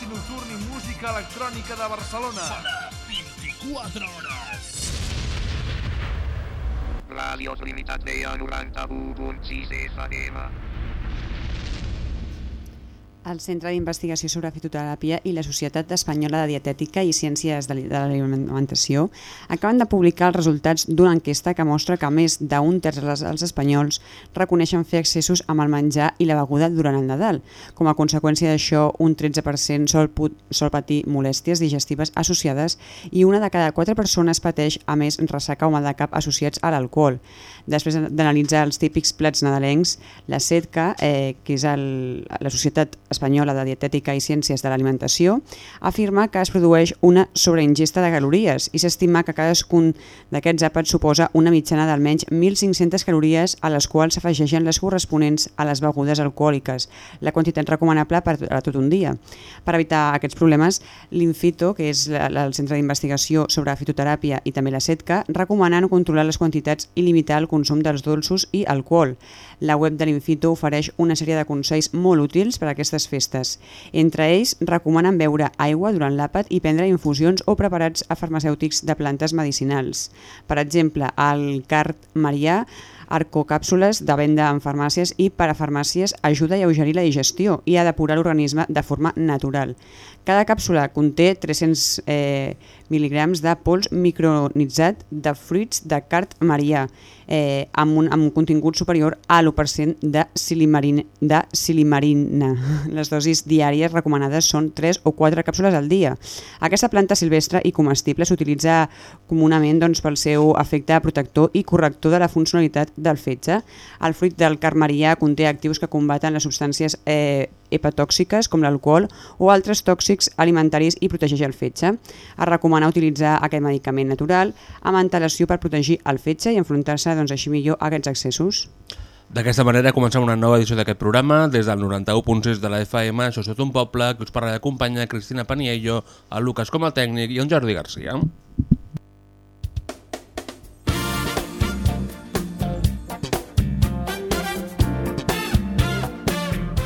d'oci nocturn i música electrònica de Barcelona. Sona 24 hores. Ràdios Limitat Veia 91.6 FM. El Centre d'Investigació sobre Fitoteràpia i la Societat Espanyola de Dietètica i Ciències de l'Alimentació acaben de publicar els resultats d'una enquesta que mostra que més d'un terç dels els espanyols reconeixen fer excessos amb el menjar i la beguda durant el Nadal. Com a conseqüència d'això, un 13% sol, sol patir molèsties digestives associades i una de cada quatre persones pateix, a més, ressaca o mal de cap associats a l'alcohol. Després d'analitzar els típics plats nadalencs, la SEDCA, eh, que és el, la Societat Espanyola de Dietètica i Ciències de l'Alimentació, afirma que es produeix una sobreingesta de calories i s'estima que cadascun d'aquests àpats suposa una mitjana d'almenys 1.500 calories a les quals s'afegeixen les corresponents a les begudes alcohòliques, la quantitat recomanable per a tot un dia. Per evitar aquests problemes, l'Infito, que és el Centre d'Investigació sobre Fitoteràpia i també la SETCA, recomanen controlar les quantitats i limitar el consum dels dolços i alcohol. La web de l'Infito ofereix una sèrie de consells molt útils per a aquestes festes. Entre ells, recomanen beure aigua durant l'àpat i prendre infusions o preparats a farmacèutics de plantes medicinals. Per exemple, el cart marià arcocàpsules de venda en farmàcies i parafarmàcies ajuda a alleugerir la digestió i a depurar l'organisme de forma natural. Cada càpsula conté 300 eh, mil·ligrams de pols micronitzat de fruits de cart marià eh, amb, un, amb un contingut superior a l'1% de, silimarin, de silimarina. Les dosis diàries recomanades són 3 o 4 càpsules al dia. Aquesta planta silvestre i comestible s'utilitza comunament doncs, pel seu efecte protector i corrector de la funcionalitat del fetge. El fruit del carmarià conté actius que combaten les substàncies eh, hepatòxiques com l'alcohol o altres tòxics alimentaris i protegeix el fetge. Es recomana utilitzar aquest medicament natural amb antelació per protegir el fetge i enfrontar-se doncs, així millor a aquests excessos. D'aquesta manera comencem una nova edició d'aquest programa des del 91.6 de la FM, això és tot un poble, que us parla d'acompanyar Cristina Paniello, el Lucas com a tècnic i en Jordi Garcia.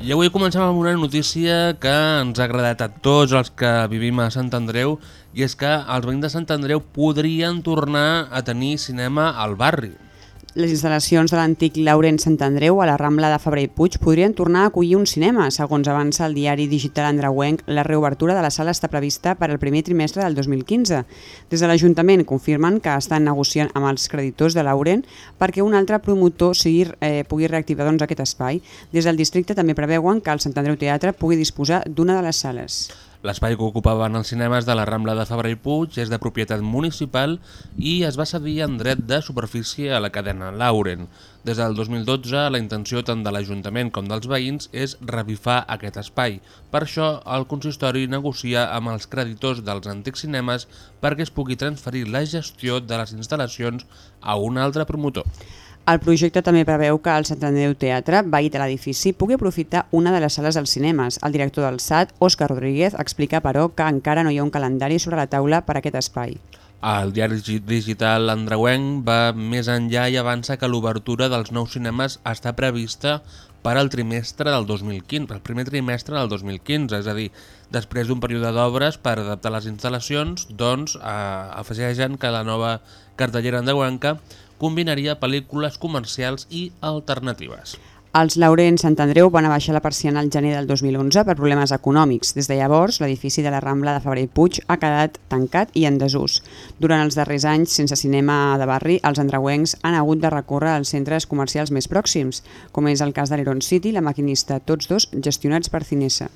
I avui comencem amb una notícia que ens ha agradat a tots els que vivim a Sant Andreu i és que els veïns de Sant Andreu podrien tornar a tenir cinema al barri. Les instal·lacions de l'antic Lauren Sant Andreu a la Rambla de Fabrer i Puig podrien tornar a acollir un cinema. Segons avança el diari digital andreuenc, la reobertura de la sala està prevista per al primer trimestre del 2015. Des de l'Ajuntament confirmen que estan negociant amb els creditors de Lauren perquè un altre promotor sigui, eh, pugui reactivar doncs, aquest espai. Des del districte també preveuen que el Sant Andreu Teatre pugui disposar d'una de les sales. L'espai que ocupaven els cinemes de la Rambla de Fabra i Puig és de propietat municipal i es va cedir en dret de superfície a la cadena Lauren. Des del 2012, la intenció tant de l'Ajuntament com dels veïns és revifar aquest espai. Per això, el consistori negocia amb els creditors dels antics cinemes perquè es pugui transferir la gestió de les instal·lacions a un altre promotor. El projecte també preveu que el Sant Andreu Teatre, veí de l'edifici, pugui aprofitar una de les sales dels cinemes. El director del SAT, Òscar Rodríguez, explica, però, que encara no hi ha un calendari sobre la taula per a aquest espai. El diari digital andreuenc va més enllà i avança que l'obertura dels nous cinemes està prevista per al trimestre del 2015, el primer trimestre del 2015, és a dir, després d'un període d'obres per adaptar les instal·lacions, doncs eh, afegeixen que la nova cartellera andreuenca combinaria pel·lícules comercials i alternatives. Els Laurents Sant Andreu van abaixar la persiana al gener del 2011 per problemes econòmics. Des de llavors, l'edifici de la Rambla de Fabrer i Puig ha quedat tancat i en desús. Durant els darrers anys, sense cinema de barri, els andreuencs han hagut de recórrer als centres comercials més pròxims, com és el cas de l'Iron City la Maquinista, tots dos gestionats per Cinesa.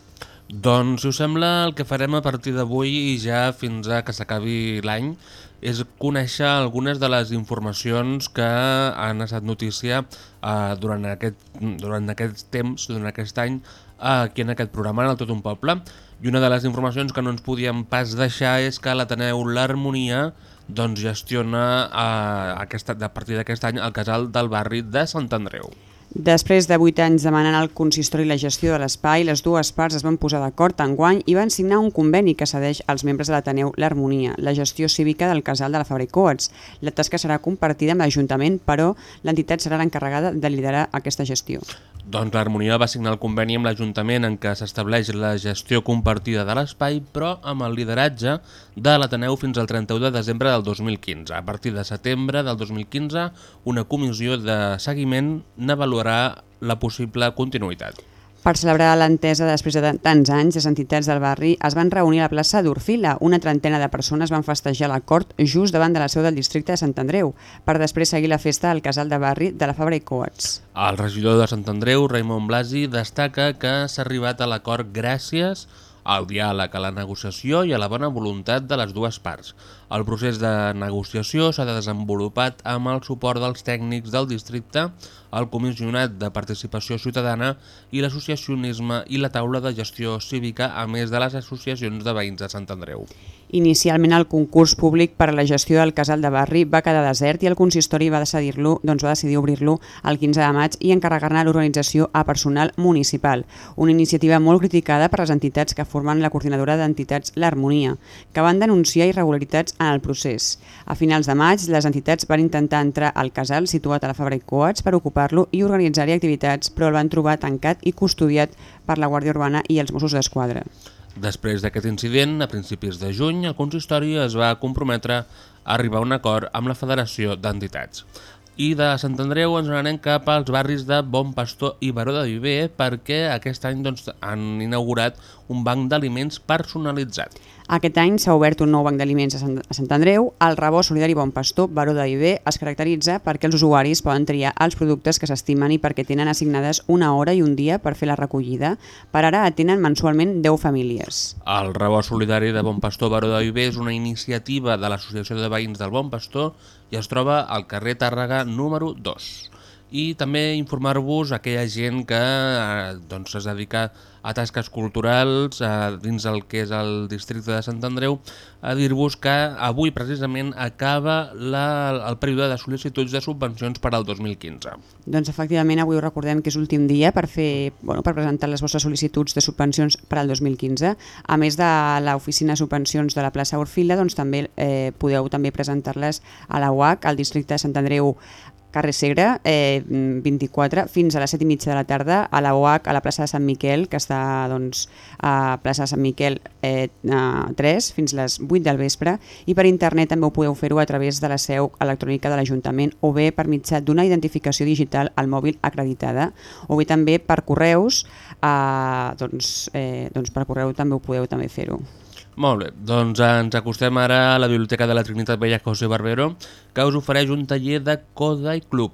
Doncs, si us sembla, el que farem a partir d'avui i ja fins a que s'acabi l'any és conèixer algunes de les informacions que han estat notícia eh, durant, aquest, durant aquest temps, durant aquest any, eh, aquí en aquest programa, en el Tot un Poble. I una de les informacions que no ens podíem pas deixar és que l'Ateneu L'Harmonia doncs, gestiona eh, aquesta, a partir d'aquest any el casal del barri de Sant Andreu. Després de 8 anys demanant al consistori la gestió de l'espai, les dues parts es van posar d'acord en guany i van signar un conveni que cedeix als membres de l'Ateneu l'Harmonia, la gestió cívica del casal de la Fabra i Coats. La tasca serà compartida amb l'Ajuntament, però l'entitat serà l'encarregada de liderar aquesta gestió. Doncs l'Harmonia va signar el conveni amb l'Ajuntament en què s'estableix la gestió compartida de l'espai, però amb el lideratge de l'Ateneu fins al 31 de desembre del 2015. A partir de setembre del 2015, una comissió de seguiment n'avaluarà la possible continuïtat. Per celebrar l'entesa després de tants anys, les entitats del barri es van reunir a la plaça d'Orfila. Una trentena de persones van festejar l'acord just davant de la seu del districte de Sant Andreu, per després seguir la festa al casal de barri de la Fabra i Coats. El regidor de Sant Andreu, Raimon Blasi, destaca que s'ha arribat a l'acord gràcies al diàleg, a la negociació i a la bona voluntat de les dues parts. El procés de negociació s'ha desenvolupat amb el suport dels tècnics del districte, el Comissionat de Participació Ciutadana i l'associacionisme i la taula de gestió cívica, a més de les associacions de veïns de Sant Andreu. Inicialment el concurs públic per a la gestió del casal de barri va quedar desert i el consistori va decidir-lo, doncs va decidir obrir-lo el 15 de maig i encarregar-ne l'organització a personal municipal, una iniciativa molt criticada per les entitats que formen la coordinadora d'entitats L'Harmonia, que van denunciar irregularitats en el procés. A finals de maig, les entitats van intentar entrar al casal situat a la Fabra i Coats per ocupar-lo i organitzar-hi activitats, però el van trobar tancat i custodiat per la Guàrdia Urbana i els Mossos d'Esquadra. Després d'aquest incident, a principis de juny, el consistori es va comprometre a arribar a un acord amb la Federació d'Entitats. I de Sant Andreu ens anem cap als barris de Bon Pastor i Baró de Viver perquè aquest any doncs, han inaugurat un banc d'aliments personalitzat. Aquest any s'ha obert un nou banc d'aliments a, Sant, Andreu. El Rebó Solidari Bon Pastor, Baró de Viver, es caracteritza perquè els usuaris poden triar els productes que s'estimen i perquè tenen assignades una hora i un dia per fer la recollida. Per ara atenen mensualment 10 famílies. El Rebó Solidari de Bon Pastor Baró de Viver és una iniciativa de l'Associació de Veïns del Bon Pastor i es troba al carrer Tàrrega número 2. I també informar-vos aquella gent que eh, doncs, es dedica a tasques culturals eh, dins el que és el districte de Sant Andreu, a dir-vos que avui precisament acaba la, el període de sol·licituds de subvencions per al 2015. Doncs efectivament avui recordem que és l'últim dia per, fer, bueno, per presentar les vostres sol·licituds de subvencions per al 2015. A més de l'oficina de subvencions de la plaça Orfila, doncs també eh, podeu també presentar-les a la UAC, al districte de Sant Andreu carrer Segre, eh, 24, fins a les 7 i mitja de la tarda, a la UAC, a la plaça de Sant Miquel, que està doncs, a plaça de Sant Miquel eh, 3, fins les 8 del vespre, i per internet també ho podeu fer-ho a través de la seu electrònica de l'Ajuntament o bé per mitjà d'una identificació digital al mòbil acreditada, o bé també per correus, eh, doncs, eh, doncs per correu també ho podeu també fer-ho. Molt bé, doncs ens acostem ara a la Biblioteca de la Trinitat Vella José Barbero, que us ofereix un taller de Coda i Club.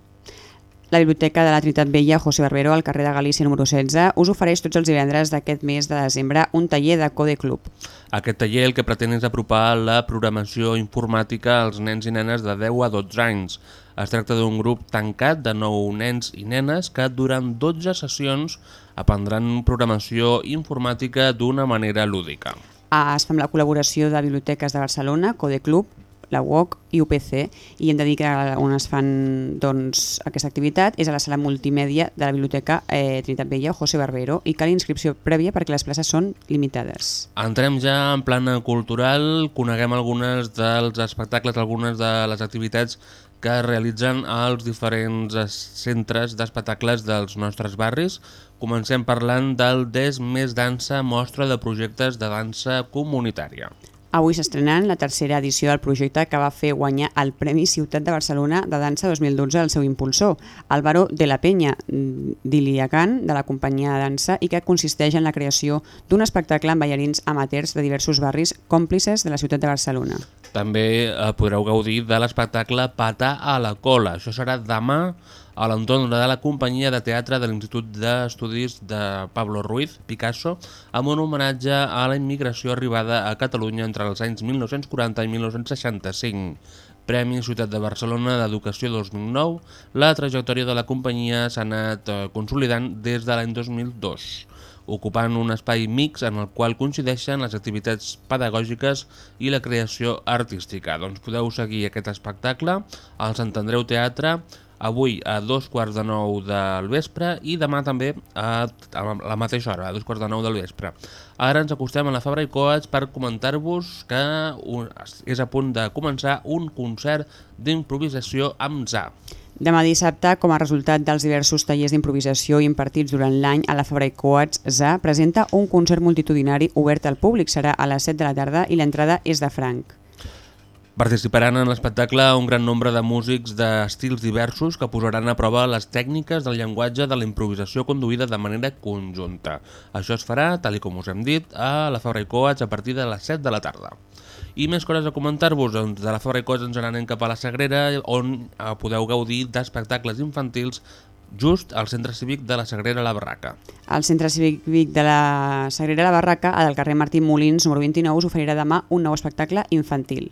La Biblioteca de la Trinitat Vella José Barbero, al carrer de Galícia número 16, us ofereix tots els divendres d'aquest mes de desembre un taller de Code Club. Aquest taller el que pretén és apropar la programació informàtica als nens i nenes de 10 a 12 anys. Es tracta d'un grup tancat de 9 nens i nenes que durant 12 sessions aprendran programació informàtica d'una manera lúdica. Es fa amb la col·laboració de Biblioteques de Barcelona, Code Club, la UOC i UPC i hem de dir que on es fan doncs, aquesta activitat és a la sala multimèdia de la Biblioteca eh, Trinitat Vella José Barbero i cal inscripció prèvia perquè les places són limitades. Entrem ja en plana cultural, coneguem algunes dels espectacles, algunes de les activitats que realitzen els diferents centres d'espectacles dels nostres barris. Comencem parlant del Des Més Dansa, mostra de projectes de dansa comunitària. Avui s'estrenant la tercera edició del projecte que va fer guanyar el Premi Ciutat de Barcelona de Dansa 2012 al seu impulsor, Álvaro de la Penya, d'Iliacan, de la companyia de dansa, i que consisteix en la creació d'un espectacle amb ballarins amateurs de diversos barris còmplices de la ciutat de Barcelona. També eh, podreu gaudir de l'espectacle Patà a la cola. Això serà demà a l'entorn de la companyia de teatre de l'Institut d'Estudis de Pablo Ruiz, Picasso, amb un homenatge a la immigració arribada a Catalunya entre els anys 1940 i 1965. Premi Ciutat de Barcelona d'Educació 2009, la trajectòria de la companyia s'ha anat eh, consolidant des de l'any 2002. ocupant un espai mix en el qual coincideixen les activitats pedagògiques i la creació artística. Doncs podeu seguir aquest espectacle al Sant Andreu Teatre avui a dos quarts de nou del vespre i demà també a, la mateixa hora, a dos quarts de nou del vespre. Ara ens acostem a la Fabra i Coats per comentar-vos que és a punt de començar un concert d'improvisació amb ZA. Demà dissabte, com a resultat dels diversos tallers d'improvisació impartits durant l'any a la Fabra i Coats, ZA presenta un concert multitudinari obert al públic. Serà a les 7 de la tarda i l'entrada és de franc. Participaran en l'espectacle un gran nombre de músics d'estils diversos que posaran a prova les tècniques del llenguatge de la improvisació conduïda de manera conjunta. Això es farà, tal com us hem dit, a la Fabra i Coats a partir de les 7 de la tarda. I més coses a comentar-vos, doncs de la Fabra i Coats ens anem cap a la Sagrera, on eh, podeu gaudir d'espectacles infantils just al Centre Cívic de la Sagrera La Barraca. El Centre Cívic de la Sagrera La Barraca, al carrer Martí Molins, número 29, us oferirà demà un nou espectacle infantil.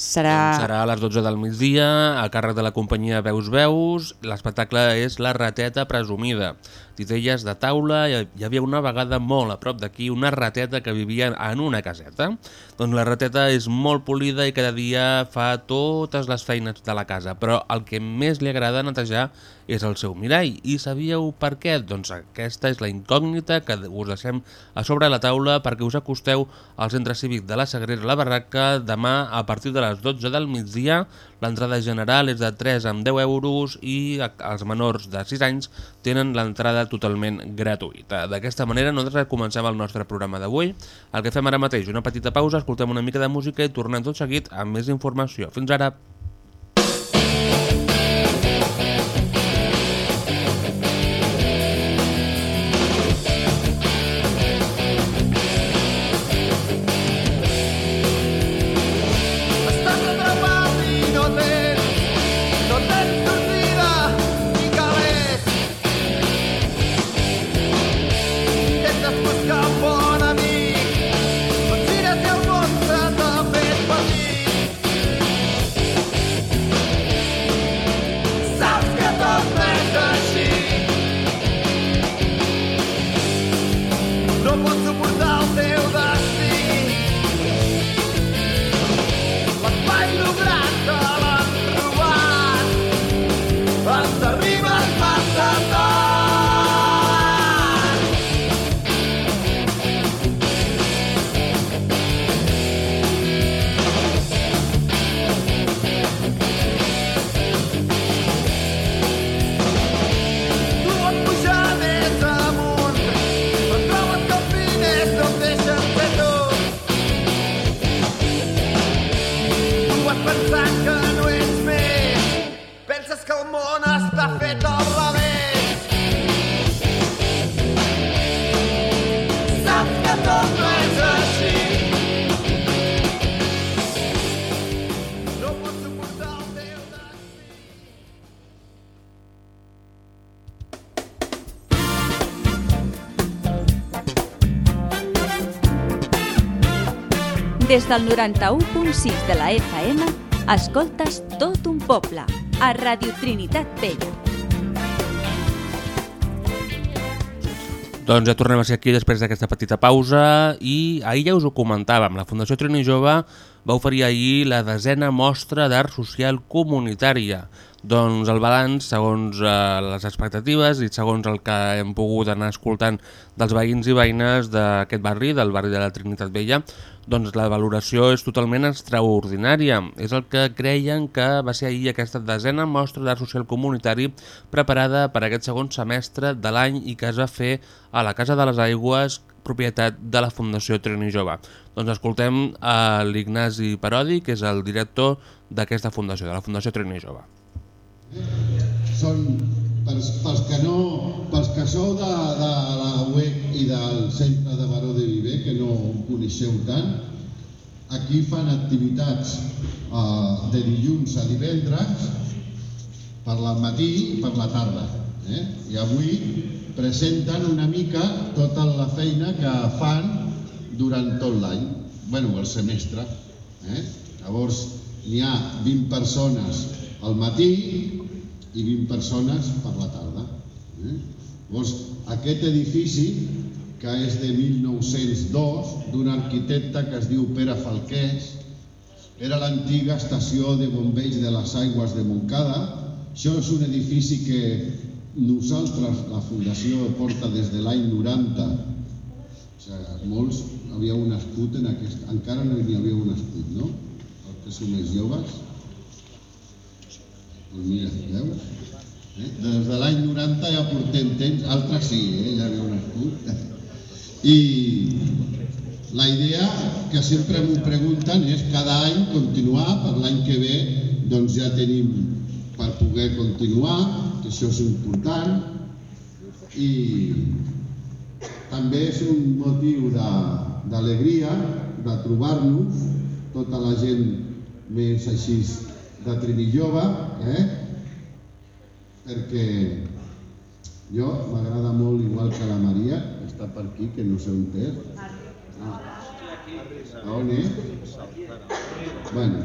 Serà... Doncs serà a les 12 del migdia, a càrrec de la companyia Veus Veus. L'espectacle és La rateta presumida. Titelles de taula, hi havia una vegada molt a prop d'aquí una rateta que vivia en una caseta. Doncs la rateta és molt polida i cada dia fa totes les feines de la casa, però el que més li agrada netejar és el seu mirall. I sabíeu per què? Doncs aquesta és la incògnita que us deixem a sobre la taula perquè us acosteu al Centre Cívic de la Sagrera La Barraca demà a partir de les 12 del migdia. L'entrada general és de 3 amb 10 euros i els menors de 6 anys tenen l'entrada totalment gratuïta. D'aquesta manera nosaltres comencem el nostre programa d'avui. El que fem ara mateix, una petita pausa, escoltem una mica de música i tornem tot seguit amb més informació. Fins ara! Des del 91.6 de la FM, escoltes tot un poble, a Radio Trinitat Vella. Doncs ja tornem a ser aquí després d'aquesta petita pausa i ahir ja us ho comentàvem, la Fundació Trini Jove va oferir ahir la desena mostra d'art social comunitària. Doncs el balanç, segons eh, les expectatives i segons el que hem pogut anar escoltant dels veïns i veïnes d'aquest barri, del barri de la Trinitat Vella, doncs la valoració és totalment extraordinària. És el que creien que va ser ahir aquesta desena mostra d'art social comunitari preparada per aquest segon semestre de l'any i que es va fer a la Casa de les Aigües, propietat de la Fundació Trini Jove. Doncs escoltem a l'Ignasi Parodi, que és el director d'aquesta fundació, de la Fundació Trini Jove. Són pels, pels que no pels que sou de, de la UEC i del centre de Baró de Viver que no coneixeu tant aquí fan activitats eh, de dilluns a divendres per al matí i per la tarda eh? i avui presenten una mica tota la feina que fan durant tot l'any bueno, el semestre eh? llavors n'hi ha 20 persones al matí i 20 persones per la tarda. Eh? Llavors, aquest edifici que és de 1902, d'un arquitecte que es diu Pere Falqués. Era l'antiga estació de bombeig de les aigües de Montcada. Això és un edifici que nosaltres, la Fundació, porta des de l'any 90. O sigui, molts havíeu nascut en aquest... Encara no hi havíeu nascut, no? Els que som més joves. Doncs? Eh? Des de l'any 90 ja portem temps, altres sí, eh? ja havíeu nascut. I la idea que sempre m'ho pregunten és cada any continuar, per l'any que ve doncs ja tenim per poder continuar, que això és important, i també és un motiu de- d'alegria de trobar-nos, tota la gent més així de Trinillova, eh? perquè jo m'agrada molt, igual que la Maria, està per aquí, que no sé on és. Ah. On és? Bueno,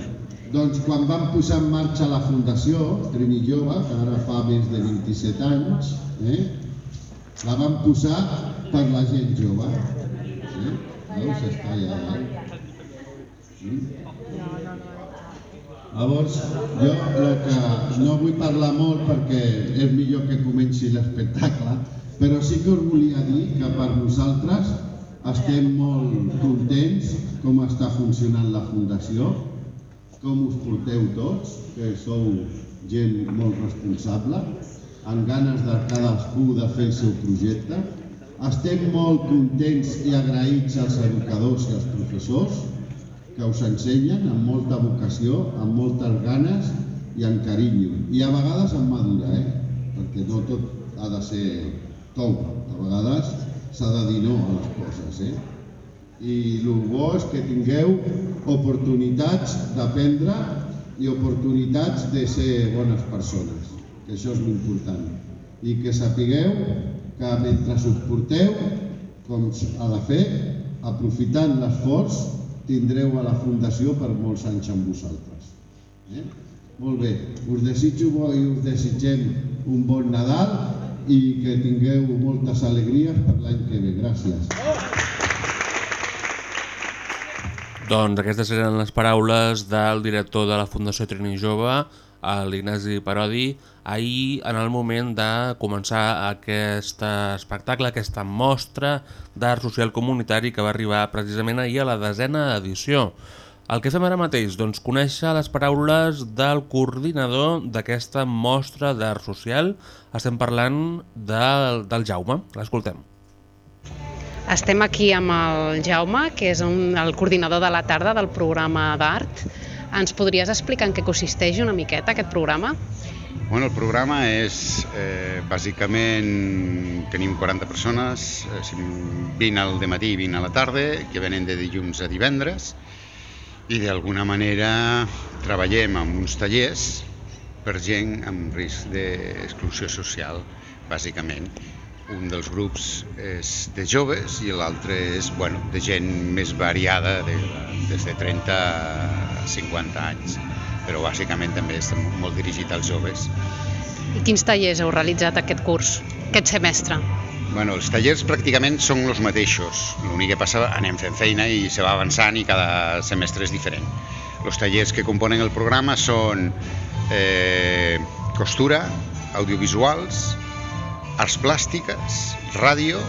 doncs quan vam posar en marxa la Fundació Trinillova, que ara fa més de 27 anys, eh? la vam posar per la gent jove. Eh? Veus, està allà dalt. Mm? Llavors, jo el que no vull parlar molt perquè és millor que comenci l'espectacle, però sí que us volia dir que per nosaltres estem molt contents com està funcionant la Fundació, com us porteu tots, que sou gent molt responsable, amb ganes de cadascú de fer el seu projecte. Estem molt contents i agraïts als educadors i als professors que us ensenyen amb molta vocació, amb moltes ganes i amb carinyo. I a vegades amb madura, eh? perquè no tot ha de ser tou. A vegades s'ha de dir no a les coses. Eh? I el bo és que tingueu oportunitats d'aprendre i oportunitats de ser bones persones, que això és l'important. I que sapigueu que mentre us porteu, com ha de fer, aprofitant l'esforç, tindreu a la Fundació per molts anys amb vosaltres. Eh? Molt bé, us desitjo i us desitgem un bon Nadal i que tingueu moltes alegries per l'any que ve. Gràcies. Doncs aquestes eren les paraules del director de la Fundació Trini Jove, l'Ignasi Parodi, ahir en el moment de començar aquest espectacle, aquesta mostra d'art social comunitari que va arribar precisament ahir a la desena edició. El que fem ara mateix, doncs, conèixer les paraules del coordinador d'aquesta mostra d'art social. Estem parlant del, del Jaume, l'escoltem. Estem aquí amb el Jaume, que és un, el coordinador de la tarda del programa d'art. Ens podries explicar en què consisteix una miqueta aquest programa? Bueno, el programa és, eh, bàsicament, tenim 40 persones, eh, 20 al matí i 20 a la tarda, que venen de dilluns a divendres, i d'alguna manera treballem amb uns tallers per gent amb risc d'exclusió social, bàsicament. Un dels grups és de joves i l'altre és bueno, de gent més variada, de, des de 30 a 50 anys, però bàsicament també està molt dirigit als joves. I quins tallers heu realitzat aquest curs, aquest semestre? Bueno, els tallers pràcticament són els mateixos. L'únic que passa, anem fent feina i se va avançant i cada semestre és diferent. Els tallers que componen el programa són eh, costura, audiovisuals, arts plàstiques, ràdio,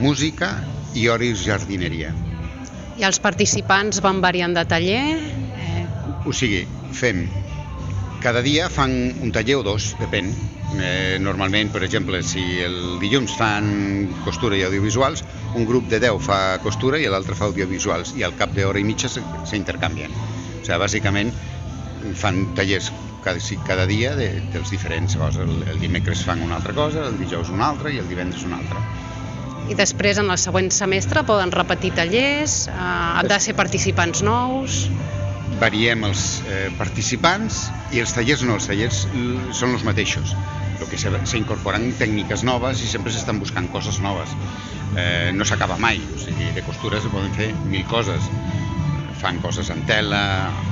música i horis jardineria. I els participants van variant de taller? Eh, O sigui, fem... Cada dia fan un taller o dos, depèn. Eh, normalment, per exemple, si el dilluns fan costura i audiovisuals, un grup de 10 fa costura i l'altre fa audiovisuals i al cap d'hora i mitja s'intercanvien. O sigui, bàsicament fan tallers cada, cada dia de, dels diferents coses. El, el dimecres fan una altra cosa, el dijous una altra i el divendres una altra. I després, en el següent semestre, poden repetir tallers, eh, han de ser participants nous... variem els eh, participants i els tallers no, els tallers són els mateixos. El que s'incorporen tècniques noves i sempre s'estan buscant coses noves. Eh, no s'acaba mai, o sigui, de costura se poden fer mil coses. Fan coses en tela,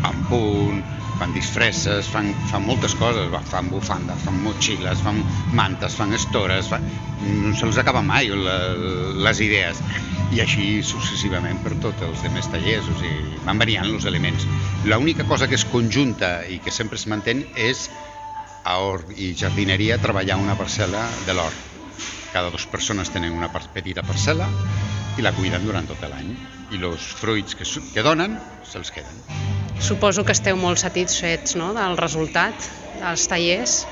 en punt, fan disfresses, fan, fan moltes coses, fan bufandes, fan motxilles, fan mantes, fan estores, fan... no se'ls acaba mai la, les idees. I així successivament per tots els demés tallers, o sigui, van variant els elements. L'única cosa que és conjunta i que sempre es manté és a Or i Jardineria treballar una parcel·la de l'hort. Cada dues persones tenen una petita parcel·la i la cuiden durant tot l'any. I els fruits que, que donen se'ls queden. Suposo que esteu molt satisfets no, del resultat dels tallers.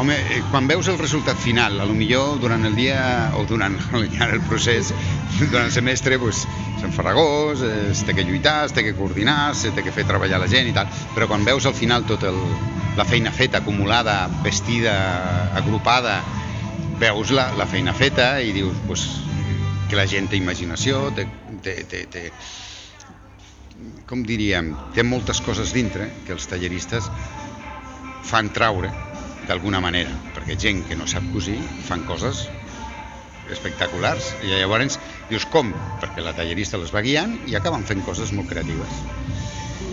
Home, eh, quan veus el resultat final, a lo millor durant el dia o durant el procés, durant el semestre, pues, s'enfarragós, eh, es té que lluitar, es té que coordinar, se té que fer treballar la gent i tal, però quan veus al final tot el, la feina feta, acumulada, vestida, agrupada, veus la, la feina feta i dius pues, que la gent té imaginació, té, té, té, té, com diríem, té moltes coses dintre que els talleristes fan traure d'alguna manera, perquè gent que no sap cosir fan coses espectaculars i llavors dius com? Perquè la tallerista les va guiant i acaben fent coses molt creatives.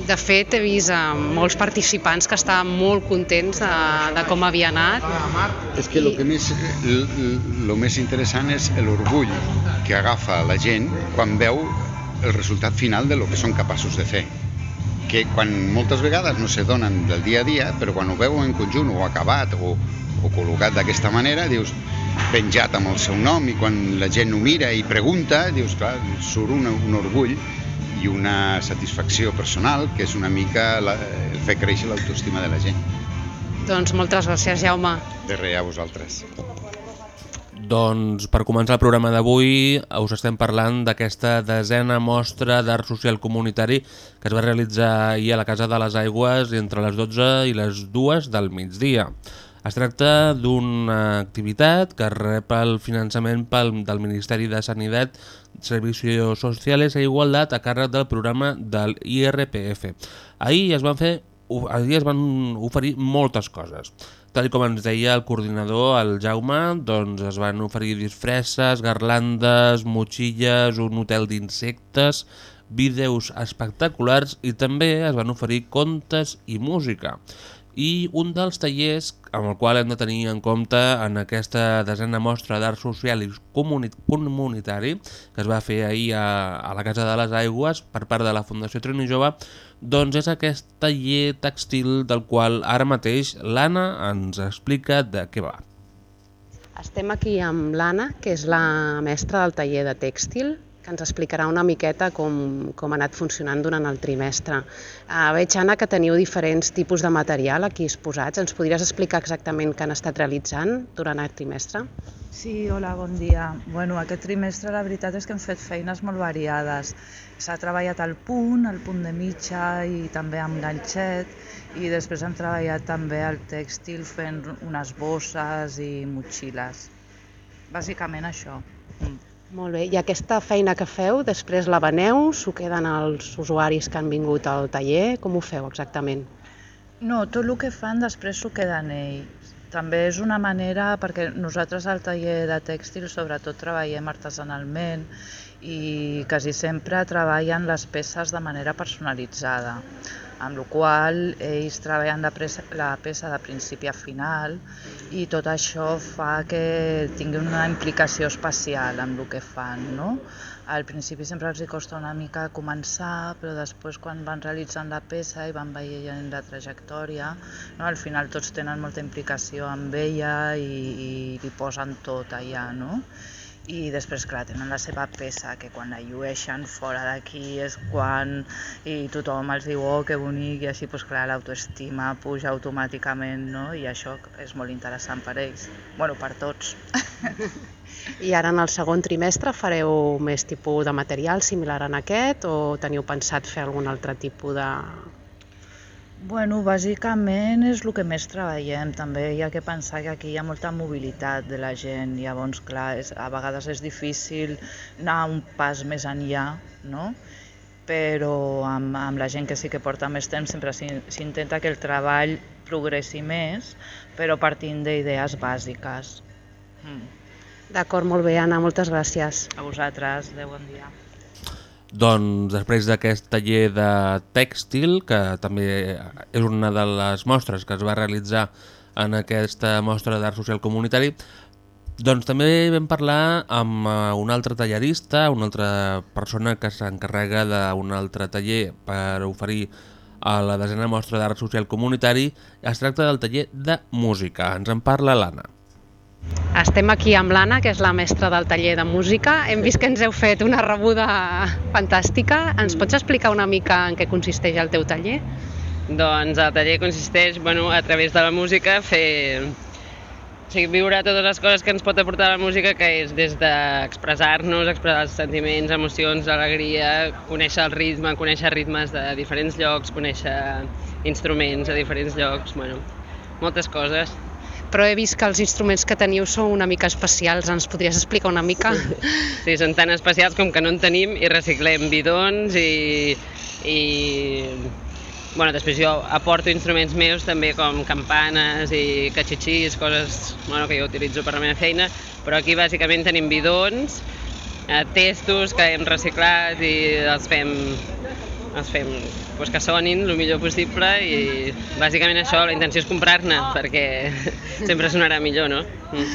De fet, he vist a molts participants que estaven molt contents de, de com havia anat. És que el que més, el més interessant és l'orgull que agafa la gent quan veu el resultat final de lo que són capaços de fer que quan moltes vegades no se donen del dia a dia, però quan ho veu en conjunt o acabat o, o col·locat d'aquesta manera, dius, penjat amb el seu nom i quan la gent ho mira i pregunta, dius, clar, surt un, un orgull i una satisfacció personal que és una mica la, el fer créixer l'autoestima de la gent. Doncs moltes gràcies, Jaume. De res a vosaltres. Doncs per començar el programa d'avui us estem parlant d'aquesta desena mostra d'art social comunitari que es va realitzar ahir a la Casa de les Aigües entre les 12 i les 2 del migdia. Es tracta d'una activitat que rep el finançament pel, del Ministeri de Sanitat, Servicios Sociales e Igualtat a càrrec del programa del IRPF. Ahir es van fer ahir es van oferir moltes coses. Tal com ens deia el coordinador, el Jaume, doncs es van oferir disfresses, garlandes, motxilles, un hotel d'insectes, vídeos espectaculars i també es van oferir contes i música. I un dels tallers amb el qual hem de tenir en compte en aquesta desena mostra d'art social i comuni comunitari que es va fer ahir a, a la Casa de les Aigües per part de la Fundació Trini Jove doncs és aquest taller textil del qual ara mateix l'Anna ens explica de què va. Estem aquí amb l'Anna, que és la mestra del taller de tèxtil, que ens explicarà una miqueta com, com ha anat funcionant durant el trimestre. Uh, veig, Anna, que teniu diferents tipus de material aquí exposats. Ens podries explicar exactament què han estat realitzant durant el trimestre? Sí, hola, bon dia. Bueno, aquest trimestre la veritat és que hem fet feines molt variades. S'ha treballat al punt, al punt de mitja i també amb ganxet i després hem treballat també al tèxtil fent unes bosses i motxilles. Bàsicament això. Mm. Molt bé, i aquesta feina que feu, després la veneu, s'ho queden els usuaris que han vingut al taller, com ho feu exactament? No, tot el que fan després s'ho queden ells. També és una manera, perquè nosaltres al taller de tèxtil sobretot treballem artesanalment i quasi sempre treballen les peces de manera personalitzada, amb la qual ells treballen la, presa, la peça de principi a final i tot això fa que tinguin una implicació especial amb el que fan. No? Al principi sempre els costa una mica començar, però després quan van realitzant la peça i van veient la trajectòria, no? al final tots tenen molta implicació amb ella i, i li posen tot allà. No? I després, clar, tenen la seva peça, que quan la llueixen fora d'aquí és quan i tothom els diu, oh, que bonic, i així, doncs, clar, l'autoestima puja automàticament, no? I això és molt interessant per ells. bueno, per tots. I ara en el segon trimestre fareu més tipus de material similar a aquest o teniu pensat fer algun altre tipus de... Bueno, bàsicament és el que més treballem. També hi ha que pensar que aquí hi ha molta mobilitat de la gent. Llavors, clar, és, a vegades és difícil anar un pas més enllà, no? Però amb, amb la gent que sí que porta més temps sempre s'intenta que el treball progressi més, però partint d'idees bàsiques. Mm. D'acord, molt bé, Anna, moltes gràcies. A vosaltres, adeu, bon dia. Doncs després d'aquest taller de tèxtil, que també és una de les mostres que es va realitzar en aquesta mostra d'art social comunitari, doncs també vam parlar amb eh, un altre tallerista, una altra persona que s'encarrega d'un altre taller per oferir a la desena mostra d'art social comunitari. Es tracta del taller de música. Ens en parla l'Anna. Estem aquí amb l'Anna, que és la mestra del taller de música. Hem vist que ens heu fet una rebuda fantàstica. Ens pots explicar una mica en què consisteix el teu taller? Doncs el taller consisteix, bueno, a través de la música, fer... O sigui, viure totes les coses que ens pot aportar la música, que és des d'expressar-nos, expressar els sentiments, emocions, alegria, conèixer el ritme, conèixer ritmes de diferents llocs, conèixer instruments a diferents llocs, bueno, moltes coses però he vist que els instruments que teniu són una mica especials. Ens podries explicar una mica? Sí, són tan especials com que no en tenim i reciclem bidons i, i bueno, després jo aporto instruments meus també com campanes i catxitxís, coses bueno, que jo utilitzo per la meva feina, però aquí bàsicament tenim bidons, eh, testos que hem reciclat i els fem els fem pues, que sonin el millor possible i bàsicament això, la intenció és comprar-ne perquè sempre sonarà millor, no? Mm.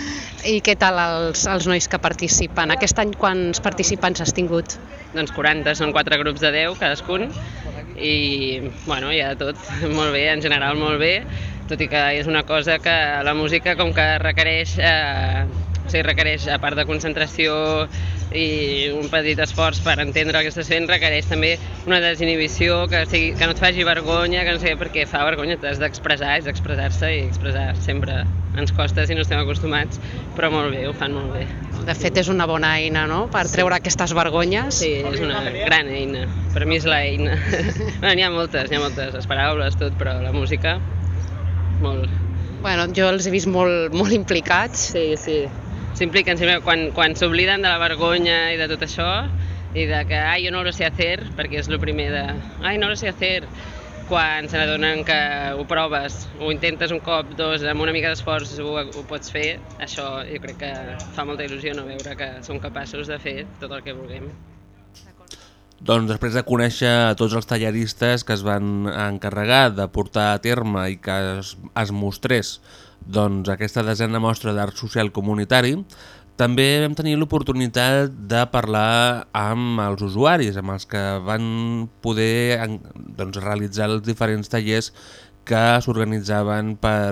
I què tal els, els nois que participen? Aquest any quants participants has tingut? Doncs 40, són quatre grups de 10 cadascun i bueno, hi ha tot molt bé, en general molt bé, tot i que és una cosa que la música com que requereix eh, o sigui, requereix, a part de concentració i un petit esforç per entendre el que estàs fent, requereix també una desinhibició, que, sigui, que no et faci vergonya, que no sé, perquè fa vergonya, t'has d'expressar, és expressar-se i expressar sempre ens costa si no estem acostumats, però molt bé, ho fan molt bé. De fet, és una bona eina, no?, per sí. treure aquestes vergonyes. Sí, és una gran eina. Per mi és l'eina. bueno, n'hi ha moltes, n'hi ha moltes, les paraules, tot, però la música, molt. Bueno, jo els he vist molt, molt implicats. Sí, sí s'impliquen sempre quan, quan s'obliden de la vergonya i de tot això i de que, ai, jo no lo sé hacer, perquè és el primer de, ai, no lo sé hacer, quan se n'adonen que ho proves, ho intentes un cop, dos, amb una mica d'esforç ho, ho pots fer, això jo crec que fa molta il·lusió no veure que som capaços de fer tot el que vulguem. Doncs després de conèixer tots els tallaristes que es van encarregar de portar a terme i que es, es mostrés doncs, aquesta desena mostra d'art social comunitari, també vam tenir l'oportunitat de parlar amb els usuaris, amb els que van poder doncs, realitzar els diferents tallers que s'organitzaven per,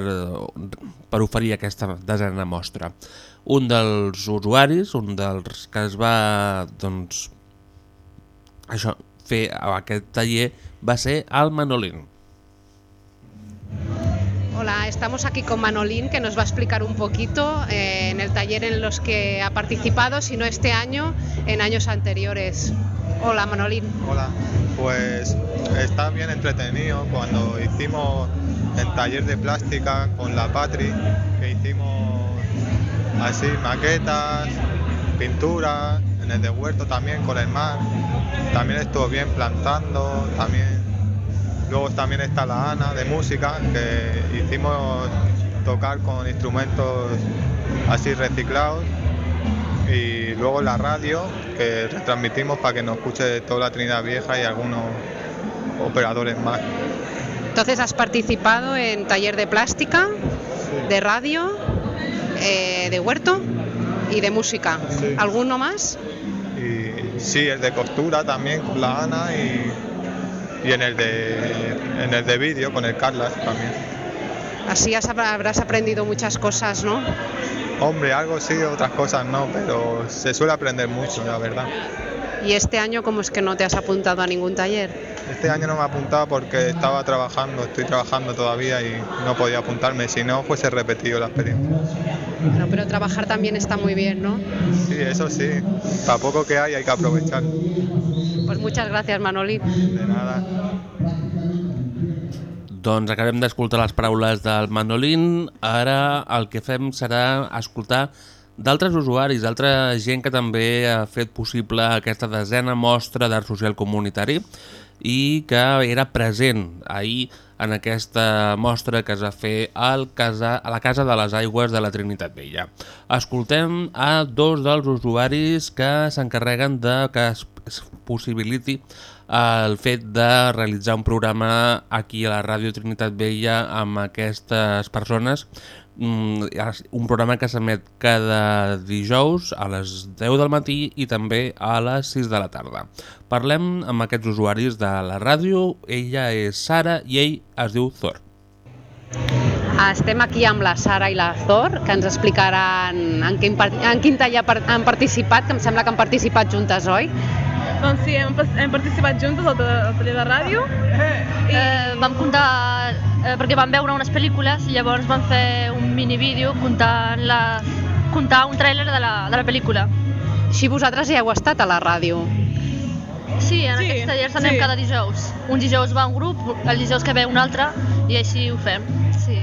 per oferir aquesta desena mostra. Un dels usuaris, un dels que es va doncs, això, fer aquest taller va ser el Manolín. Hola, estamos aquí con Manolín que nos va a explicar un poquito eh, en el taller en los que ha participado, si no este año, en años anteriores. Hola Manolín. Hola, pues está bien entretenido cuando hicimos el taller de plástica con la Patri, que hicimos así maquetas, pinturas, en el de huerto también con el mar, también estuvo bien plantando, también Luego también está la Ana de música, que hicimos tocar con instrumentos así reciclados. Y luego la radio, que retransmitimos para que nos escuche toda la Trinidad Vieja y algunos operadores más. Entonces has participado en taller de plástica, de radio, eh, de huerto y de música. ¿Alguno más? Sí, el de costura también con la Ana y y en el de, en el de vídeo con el Carlas también. Así habrás aprendido muchas cosas, ¿no? Hombre, algo sí, otras cosas no, pero se suele aprender mucho, la verdad. ¿Y este año cómo es que no te has apuntado a ningún taller? Este año no me he apuntado porque estaba trabajando, estoy trabajando todavía y no podía apuntarme, si no fuese repetido la experiencia. Bueno, pero trabajar también está muy bien, ¿no? Sí, eso sí, para poco que hay hay que aprovechar. Pues muchas gracias, Manolín. De nada. Doncs acabem d'escoltar les paraules del Manolín. Ara el que fem serà escoltar d'altres usuaris, d'altra gent que també ha fet possible aquesta desena mostra d'art social comunitari i que era present ahir en aquesta mostra que es va fer al casa, a la Casa de les Aigües de la Trinitat Vella. Escoltem a dos dels usuaris que s'encarreguen de que es possibiliti el fet de realitzar un programa aquí a la Ràdio Trinitat Vella amb aquestes persones un programa que s'emet cada dijous a les 10 del matí i també a les 6 de la tarda. Parlem amb aquests usuaris de la ràdio, ella és Sara i ell es diu Thor. Estem aquí amb la Sara i la Zor, que ens explicaran en quin, en quin tall ha par- han participat, que em sembla que han participat juntes, oi? Doncs sí, hem, hem participat juntes al, ta- al taller de ràdio. I... Eh, vam comptar, eh, perquè vam veure unes pel·lícules i llavors vam fer un minivídeo contant, la, contar un tràiler de, la, de la pel·lícula. Així vosaltres hi heu estat a la ràdio. Sí, en sí, aquests tallers anem sí. cada dijous. Un dijous va un grup, el dijous que ve un altre i així ho fem. Sí.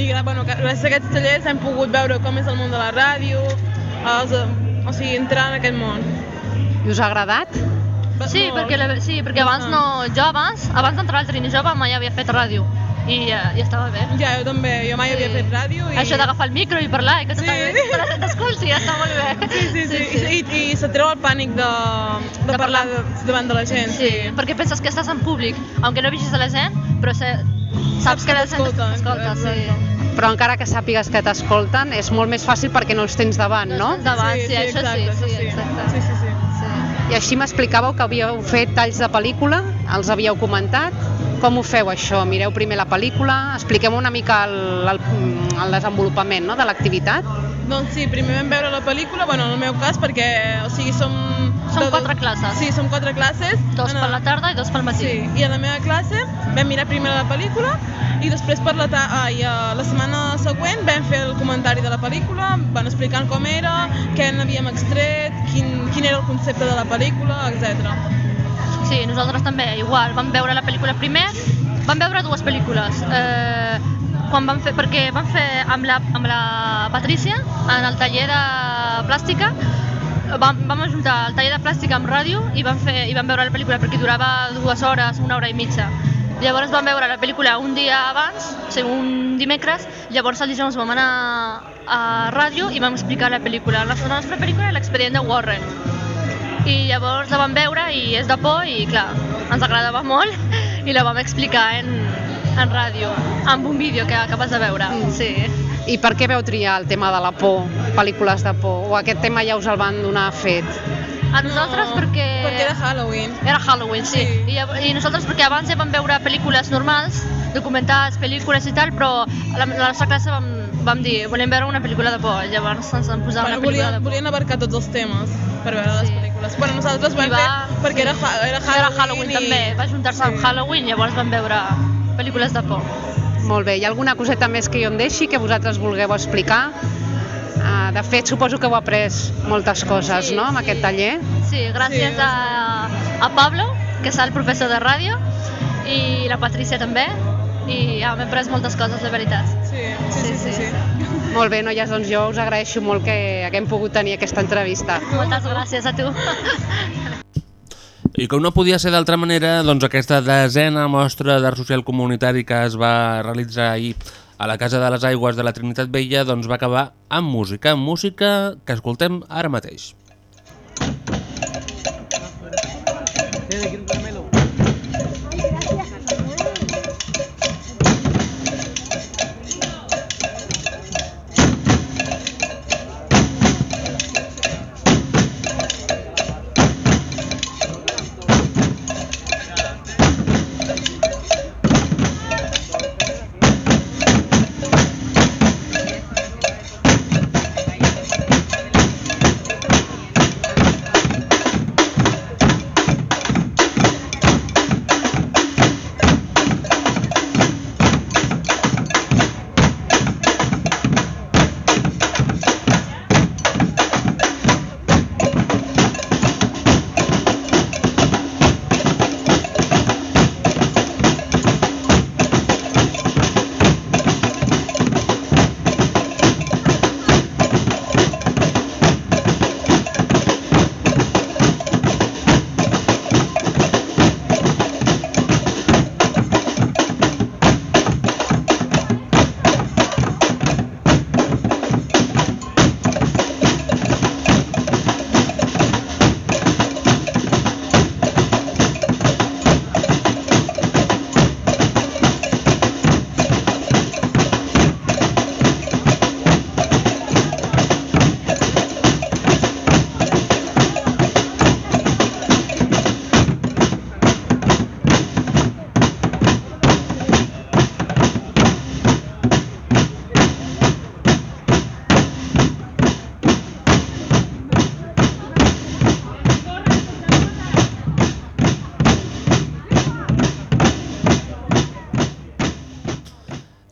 I bueno, gràcies a aquests tallers hem pogut veure com és el món de la ràdio, els, eh, o sigui, entrar en aquest món. I us ha agradat? Sí, perquè, la, sí, perquè abans no, jo abans, abans d'entrar al Trini Jove mai havia fet ràdio i, uh, i estava bé. Ja, jo també, jo mai havia fet ràdio i... Això d'agafar el micro i parlar i que Sí. sí. t'escolti, ja està molt bé. Sí, sí, sí, sí. I, i, i se't treu el pànic de, de, parlar de, davant de la gent. Sí, perquè penses que estàs en públic, aunque no vegis a la gent, però se, saps que la gent t'escolta. Sí. Però encara que sàpigues que t'escolten, és molt més fàcil perquè no els tens davant, no? Davant, sí, sí, això sí, sí, exacte. Sí, sí, sí. I així m'explicàveu que havíeu fet talls de pel·lícula, els havíeu comentat. Com ho feu això? Mireu primer la pel·lícula, expliquem una mica el, el, el desenvolupament no, de l'activitat. Doncs sí, primer vam veure la pel·lícula, bueno, en el meu cas, perquè, o sigui, som... Som de- quatre classes. Sí, som quatre classes. Dos per la tarda i dos pel matí. Sí, i a la meva classe vam mirar primer la pel·lícula i després per la, ta i, uh, la setmana següent vam fer el comentari de la pel·lícula, van explicant com era, què n'havíem extret, quin, quin era el concepte de la pel·lícula, etc. Sí, nosaltres també, igual. Vam veure la pel·lícula primer, vam veure dues pel·lícules. Eh, quan vam fer, perquè vam fer amb la, amb la Patrícia, en el taller de plàstica, vam, vam ajuntar el taller de plàstica amb ràdio i vam, fer, i vam veure la pel·lícula perquè durava dues hores, una hora i mitja. Llavors vam veure la pel·lícula un dia abans, o sigui, un dimecres, llavors el dijous vam anar a ràdio i vam explicar la pel·lícula. La, la nostra pel·lícula era l'expedient de Warren. I llavors la vam veure i és de por i clar, ens agradava molt i la vam explicar en, en ràdio, amb un vídeo que acabes de veure. Mm. Sí. I per què veu triar el tema de la por, pel·lícules de por? O aquest tema ja us el van donar fet? A nosaltres No, perquè... perquè era Halloween. Era Halloween, sí. sí. I, I nosaltres perquè abans ja vam veure pel·lícules normals, documentals, pel·lícules i tal, però a la, a la nostra classe vam, vam dir volem veure una pel·lícula de por, llavors ens vam posar Bueno, una pel·lícula volien, de por. volien abarcar tots els temes per veure les pel·lícules. Bueno, nosaltres vam va- fer perquè era, ha- era Halloween, Era Halloween i... també, va juntar-se amb Halloween, llavors vam veure pel·lícules de por. Molt bé, hi ha alguna coseta més que jo em deixi que vosaltres vulgueu explicar? Uh, de fet, suposo que heu après moltes coses, Sí, no?, amb sí. aquest taller. Sí, gràcies Sí. a, a Pablo, que és el professor de ràdio, i la Patrícia també, i ja, hem après moltes coses, de veritat. Sí, sí, sí, sí. sí. Molt bé, noies, doncs jo us agraeixo molt que haguem pogut tenir aquesta entrevista. Moltes gràcies a tu. I com no podia ser d'altra manera, doncs aquesta desena mostra d'art social comunitari que es va realitzar ahir a la Casa de les Aigües de la Trinitat Vella doncs va acabar amb música, música que escoltem ara mateix.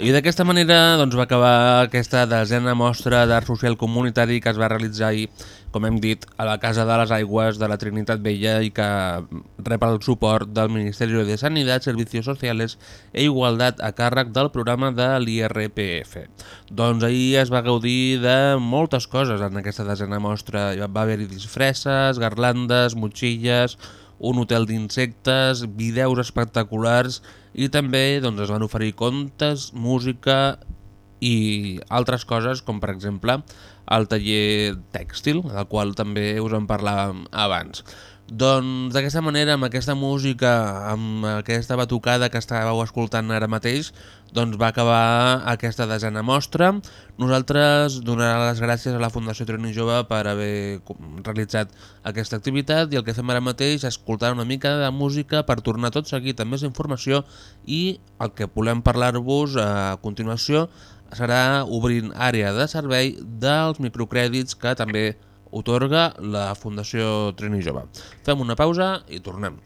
I d'aquesta manera doncs, va acabar aquesta desena mostra d'art social comunitari que es va realitzar ahir, com hem dit, a la Casa de les Aigües de la Trinitat Vella i que rep el suport del Ministeri de Sanitat, Servicios Sociales e Igualtat a càrrec del programa de l'IRPF. Doncs ahir es va gaudir de moltes coses en aquesta desena mostra. Va haver-hi disfresses, garlandes, motxilles, un hotel d'insectes, vídeos espectaculars i també doncs, es van oferir contes, música i altres coses com per exemple el taller tèxtil, del qual també us en parlàvem abans. Doncs d'aquesta manera, amb aquesta música, amb aquesta batucada que estàveu escoltant ara mateix, doncs va acabar aquesta desena mostra. Nosaltres donarem les gràcies a la Fundació Trini Jove per haver realitzat aquesta activitat i el que fem ara mateix és escoltar una mica de música per tornar tot seguit amb més informació i el que volem parlar-vos a continuació serà obrint àrea de servei dels microcrèdits que també otorga la Fundació Trini Jove. Fem una pausa i tornem.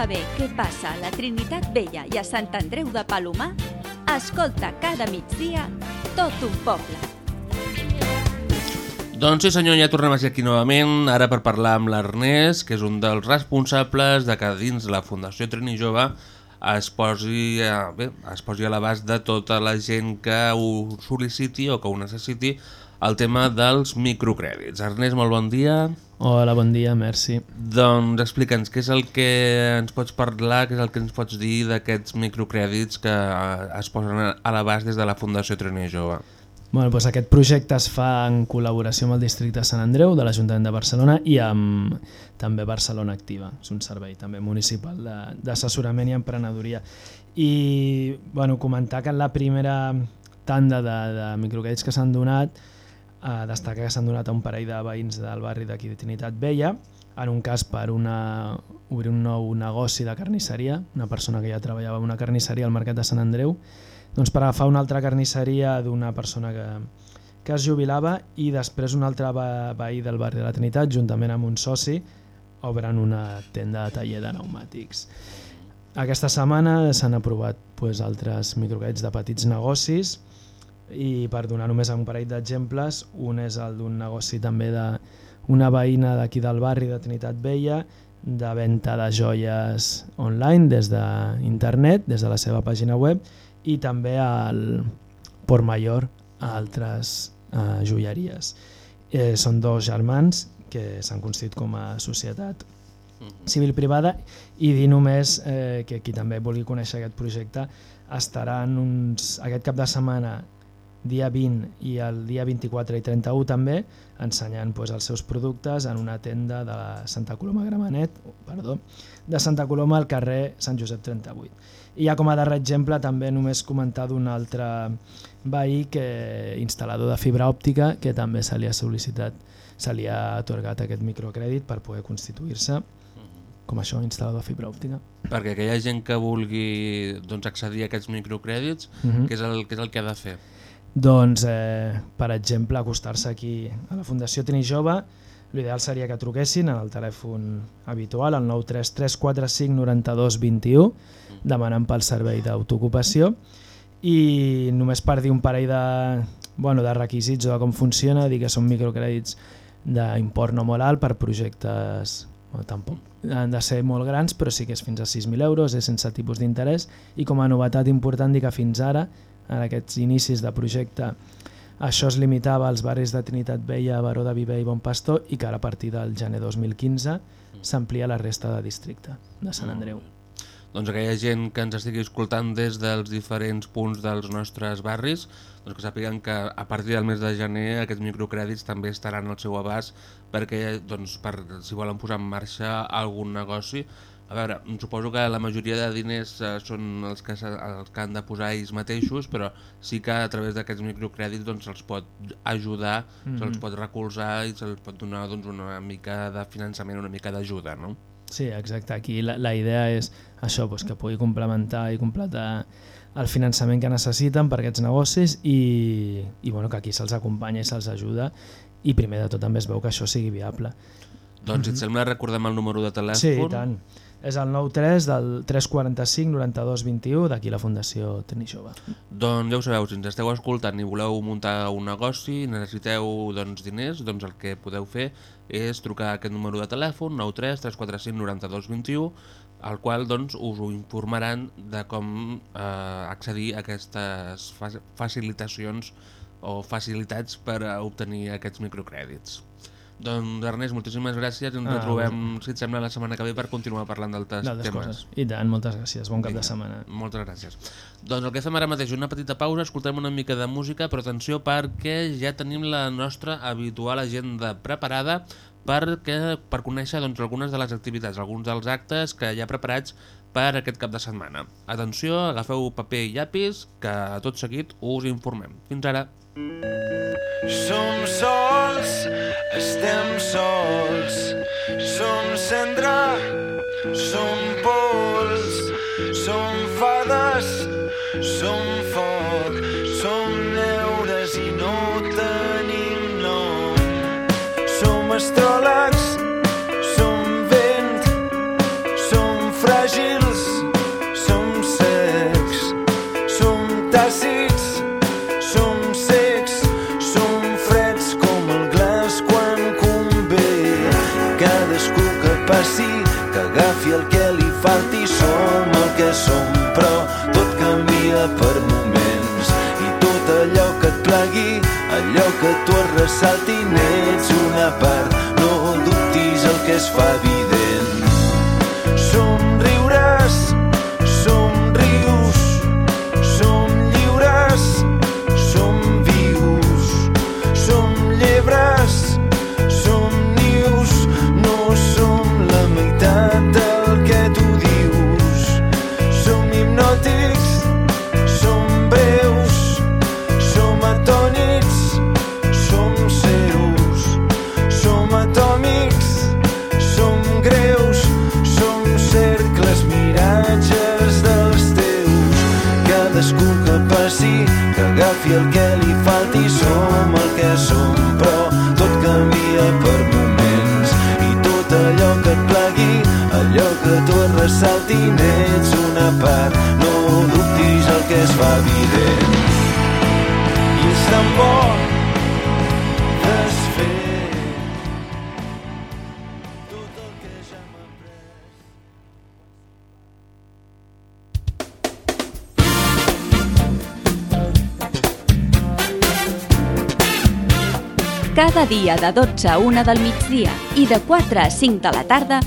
Saber què passa a la Trinitat Vella i a Sant Andreu de Palomar, escolta cada migdia tot un poble. Doncs sí senyor, ja tornem aquí novament, ara per parlar amb l'Ernest, que és un dels responsables de que dins la Fundació Trini Jove es posi, a, bé, es posi a l'abast de tota la gent que ho sol·liciti o que ho necessiti el tema dels microcrèdits. Ernest, molt bon dia. Hola, bon dia, merci. Doncs explica'ns què és el que ens pots parlar, què és el que ens pots dir d'aquests microcrèdits que eh, es posen a l'abast des de la Fundació Trini Jove. Bueno, doncs aquest projecte es fa en col·laboració amb el districte de Sant Andreu, de l'Ajuntament de Barcelona i amb també Barcelona Activa. És un servei també municipal d'assessorament i emprenedoria. I bueno, comentar que en la primera tanda de, de microcrèdits que s'han donat, eh, destacar que s'han donat a un parell de veïns del barri d'aquí de Trinitat Vella en un cas per una, obrir un nou negoci de carnisseria, una persona que ja treballava en una carnisseria al Mercat de Sant Andreu, doncs per agafar una altra carnisseria d'una persona que, que es jubilava i després un altre ve- veí del barri de la Trinitat, juntament amb un soci, obren una tenda de taller de pneumàtics. Aquesta setmana s'han aprovat pues, altres microcrèdits de petits negocis i per donar només un parell d'exemples, un és el d'un negoci també de una veïna d'aquí del barri de Trinitat Vella de venda de joies online des d'internet, des de la seva pàgina web i també al Port Mayor a altres eh, joieries. Eh, són dos germans que s'han constituït com a societat civil-privada i dir només eh, que qui també vulgui conèixer aquest projecte estaran uns, aquest cap de setmana dia 20 i el dia 24 i 31 també ensenyant pues, els seus productes en una tenda de Santa Coloma Gramenet perdó, de Santa Coloma al carrer Sant Josep 38 i ja com a darrer exemple també només comentar d'un altre veí que instal·lador de fibra òptica que també se li ha sol·licitat se li ha atorgat aquest microcrèdit per poder constituir-se com això, instal·lador de fibra òptica. Perquè aquella gent que vulgui doncs, accedir a aquests microcrèdits, Mhm. què, és el, què és el que ha de fer? Doncs, eh, per exemple, acostar-se aquí a la Fundació Tini Jove, l'ideal seria que truquessin al telèfon habitual, al 93345 92 21, demanant pel servei d'autoocupació. I només per dir un parell de, bueno, de requisits o de com funciona, dir que són microcrèdits d'import no molt alt per projectes bueno, tampoc han de ser molt grans però sí que és fins a 6.000 euros és sense tipus d'interès. I com a novetat important dir que fins ara en aquests inicis de projecte. Això es limitava als barris de Trinitat Vella, Baró de Viver i Bon Pastor i que ara a partir del gener 2015 s'amplia a la resta de districte de Sant Andreu. Doncs aquella gent que ens estigui escoltant des dels diferents punts dels nostres barris, doncs que sàpiguen que a partir del mes de gener aquests microcrèdits també estaran al seu abast perquè doncs, per, si volen posar en marxa algun negoci a veure, suposo que la majoria de diners eh, són els que, els que han de posar ells mateixos, però sí que a través d'aquests microcrèdits doncs, se'ls pot ajudar, Mhm. se'ls pot recolzar i se'ls pot donar doncs, una mica de finançament, una mica d'ajuda, no? Sí, exacte. Aquí la, la idea és això, doncs, que pugui complementar i completar el finançament que necessiten per aquests negocis i, i bueno, que aquí se'ls acompanya i se'ls ajuda i primer de tot també es veu que això sigui viable. Doncs si et sembla recordem el número de telèfon. Sí, tant. És el 93 del 345 92 21 d'aquí la Fundació Teni Jove. Doncs ja ho sabeu, si ens esteu escoltant i voleu muntar un negoci, necessiteu doncs, diners, doncs el que podeu fer és trucar aquest número de telèfon 93 345 92 21 al qual doncs, us ho informaran de com eh, accedir a aquestes fa facilitacions o facilitats per obtenir aquests microcrèdits. Doncs Ernest, moltíssimes gràcies i ens Ah, retrobem, si et sembla, la setmana que ve per continuar parlant d'altres D'altres temes. coses. I tant, moltes gràcies. Bon cap de Vinga, setmana. Moltes gràcies. Doncs el que fem ara mateix, una petita pausa, escoltem una mica de música, però atenció perquè ja tenim la nostra habitual agenda preparada perquè, per conèixer doncs, algunes de les activitats, alguns dels actes que hi ha preparats per aquest cap de setmana. Atenció, agafeu paper i llapis, que tot seguit us informem. Fins ara. Som sols, estem sols, som cendra, som pols, som fades, som foc, som neures i no tenim nom. Som astròlegs, que tu et ressalti, n'ets una part, no dubtis el que es fa evident. Ets una part, no dubtis el que es fa evident. I és tan bo tot que ja. Cada dia de 12 a 1 del migdia i de 4 a 5 de la tarda,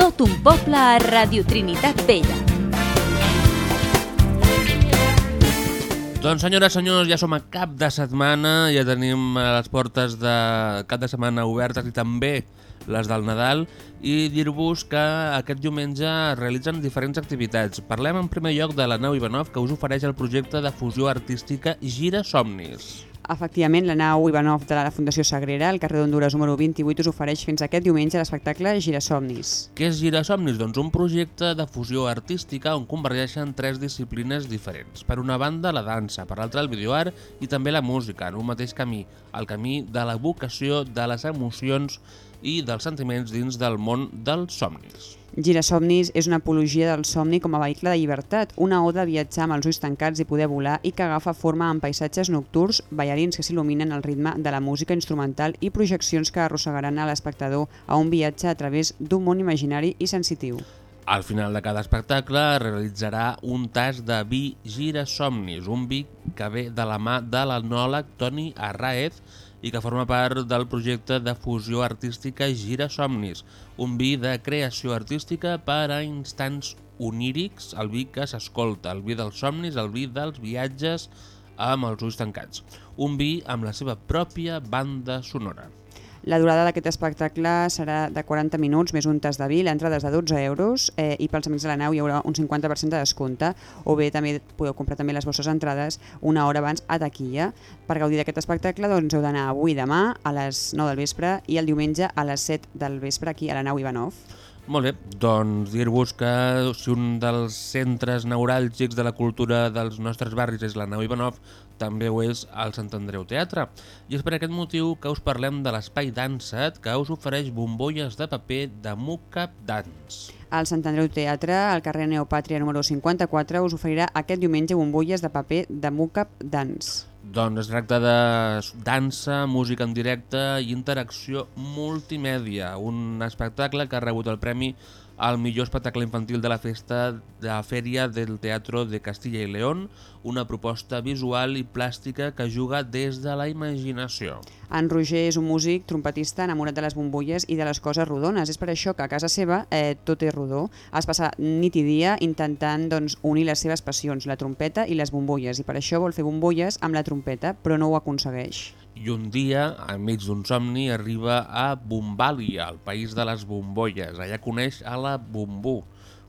tot un poble a Radio Trinitat Vella. Doncs senyores, senyors, ja som a cap de setmana, ja tenim les portes de cap de setmana obertes i també les del Nadal i dir-vos que aquest diumenge es realitzen diferents activitats. Parlem en primer lloc de la nau Ivanov que us ofereix el projecte de fusió artística Gira Somnis. Efectivament, la nau Ivanov de la Fundació Sagrera, al carrer d'Honduras número 28, us ofereix fins aquest diumenge l'espectacle Girasomnis. Què és Gira Somnis? Doncs un projecte de fusió artística on convergeixen tres disciplines diferents. Per una banda, la dansa, per l'altra, el videoart i també la música, en un mateix camí, el camí de la vocació, de les emocions i dels sentiments dins del món dels somnis. Girasomnis és una apologia del somni com a vehicle de llibertat, una oda a viatjar amb els ulls tancats i poder volar i que agafa forma en paisatges nocturns, ballarins que s'il·luminen al ritme de la música instrumental i projeccions que arrossegaran a l'espectador a un viatge a través d'un món imaginari i sensitiu. Al final de cada espectacle es realitzarà un tas de vi Gira Somnis, un vi que ve de la mà de l'anòleg Toni Arraez i que forma part del projecte de fusió artística Gira Somnis, un vi de creació artística per a instants onírics, el vi que s'escolta, el vi dels somnis, el vi dels viatges amb els ulls tancats. Un vi amb la seva pròpia banda sonora. La durada d'aquest espectacle serà de 40 minuts més un tas de vi, l'entrada és de 12 euros eh, i pels amics de la nau hi haurà un 50% de descompte o bé també podeu comprar també les vostres entrades una hora abans a taquilla. Per gaudir d'aquest espectacle doncs, heu d'anar avui demà a les 9 del vespre i el diumenge a les 7 del vespre aquí a la nau Ivanov. Molt bé, doncs dir-vos que si un dels centres neuràlgics de la cultura dels nostres barris és la nau Ivanov, també ho és el Sant Andreu Teatre. I és per aquest motiu que us parlem de l'espai Dansa't, que us ofereix bombolles de paper de Mucap Dance. Al Sant Andreu Teatre, al carrer Neopàtria número 54, us oferirà aquest diumenge bombolles de paper de Mucap Dance. Doncs es tracta de dansa, música en directe i interacció multimèdia, un espectacle que ha rebut el premi al millor espectacle infantil de la festa de la Fèria del Teatro de Castilla y León, una proposta visual i plàstica que juga des de la imaginació. En Roger és un músic trompetista enamorat de les bombolles i de les coses rodones. És per això que a casa seva eh, tot és rodó. Es passa nit i dia intentant doncs, unir les seves passions, la trompeta i les bombolles, i per això vol fer bombolles amb la trompeta, però no ho aconsegueix. I un dia, enmig d'un somni, arriba a Bombàlia, el país de les bombolles. Allà coneix a la Bombú,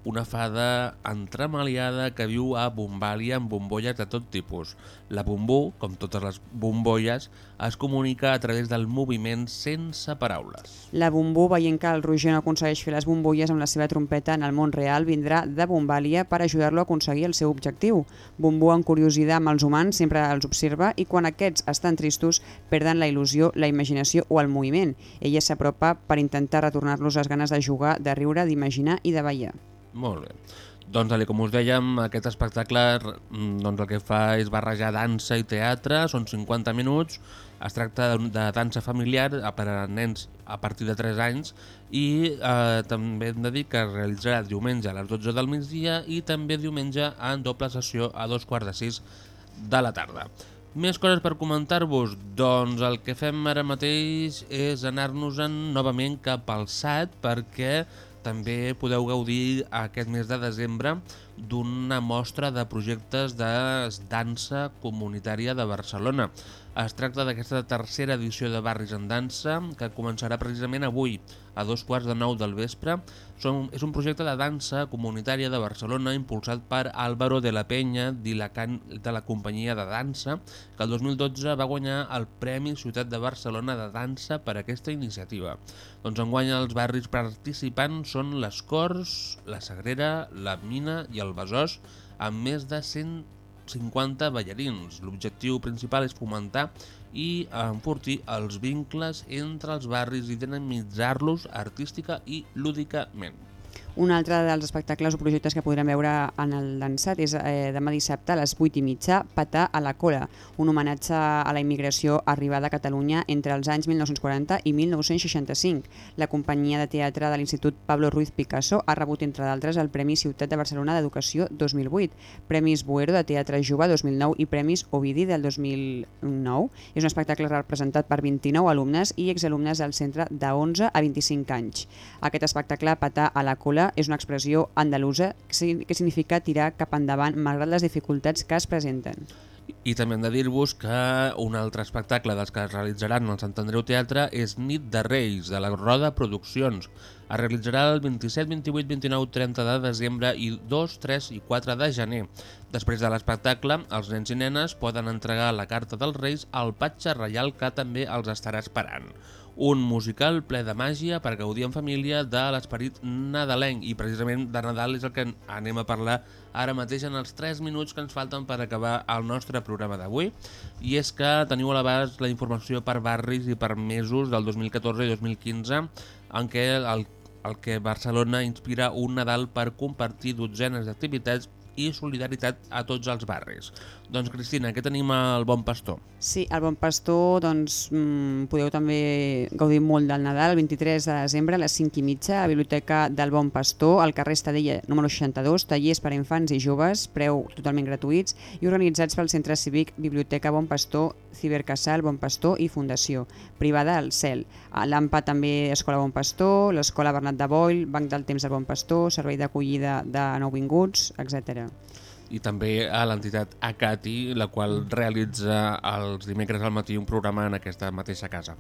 una fada entremaliada que viu a Bombàlia amb bombolles de tot tipus. La Bombú, com totes les bombolles, es comunica a través del moviment sense paraules. La Bombú, veient que el Roger no aconsegueix fer les bombolles amb la seva trompeta en el món real, vindrà de Bombàlia per ajudar-lo a aconseguir el seu objectiu. Bombú, encuriosida amb els humans, sempre els observa i quan aquests estan tristos perden la il·lusió, la imaginació o el moviment. Ella s'apropa per intentar retornar-los les ganes de jugar, de riure, d'imaginar i de ballar. Molt bé. Doncs, com us dèiem, aquest espectacle mm, doncs, el que fa és barrejar dansa i teatre, són 50 minuts, es tracta de dansa familiar per a nens a partir de 3 anys i eh, també hem de dir que es realitzarà diumenge a les 12 del migdia i també diumenge en doble sessió a dos quarts de 6 de la tarda. Més coses per comentar-vos? Doncs el que fem ara mateix és anar-nos-en novament cap al SAT perquè també podeu gaudir aquest mes de desembre d'una mostra de projectes de dansa comunitària de Barcelona. Es tracta d'aquesta tercera edició de Barris en Dansa que començarà precisament avui a dos quarts de nou del vespre. Som, és un projecte de dansa comunitària de Barcelona impulsat per Álvaro de la Peña de la, can, de la companyia de dansa que el 2012 va guanyar el Premi Ciutat de Barcelona de Dansa per aquesta iniciativa. Doncs enguany els barris participants són les Corts, la Sagrera, la Mina i el Besòs amb més de 150 ballarins. L'objectiu principal és fomentar i enfortir els vincles entre els barris i dinamitzar-los artística i lúdicament. Un altre dels espectacles o projectes que podrem veure en el Dansat és eh, demà dissabte a les 8 i mitja, Patà a la cola, un homenatge a la immigració arribada a Catalunya entre els anys 1940 i 1965. La companyia de teatre de l'Institut Pablo Ruiz Picasso ha rebut, entre d'altres, el Premi Ciutat de Barcelona d'Educació 2008, Premis Buero de Teatre Jove 2009 i Premis Ovidi del 2009. És un espectacle representat per 29 alumnes i exalumnes del centre de 11 a 25 anys. Aquest espectacle, Patà a la cola, és una expressió andalusa que signi- que significa tirar cap endavant malgrat les dificultats que es presenten. I també hem de dir-vos que un altre espectacle dels que es realitzaran al Sant Andreu Teatre és Nit de Reis, de la Roda Produccions. Es realitzarà el 27, 28, 29, 30 de desembre i 2, 3 i 4 de gener. Després de l'espectacle, els nens i nenes poden entregar la carta dels Reis al patge reial que també els estarà esperant. Un musical ple de màgia per gaudir en família de l'esperit nadalenc i precisament de Nadal és el que anem a parlar ara mateix en els 3 minuts que ens falten per acabar el nostre programa d'avui i és que teniu a l'abast la informació per barris i per mesos del 2014 i 2015 en què el, el que Barcelona inspira un Nadal per compartir dotzenes d'activitats i solidaritat a tots els barris. Doncs Cristina, què tenim al Bon Pastor? Sí, al Bon Pastor doncs, mm, podeu també gaudir molt del Nadal el 23 de desembre a les 5 i mitja a la Biblioteca del Bon Pastor, al carrer Estadella número 62, tallers per a infants i joves, preu totalment gratuïts i organitzats pel Centre Cívic Biblioteca Bon Pastor, Cibercasal Bon Pastor i Fundació, privada al CEL. A l'AMPA també Escola Bon Pastor, l'Escola Bernat de Boil, Banc del Temps del Bon Pastor, Servei d'acollida de nouvinguts, etc. i també a l'entitat Acati, la qual realitza els dimecres al matí un programa en aquesta mateixa casa.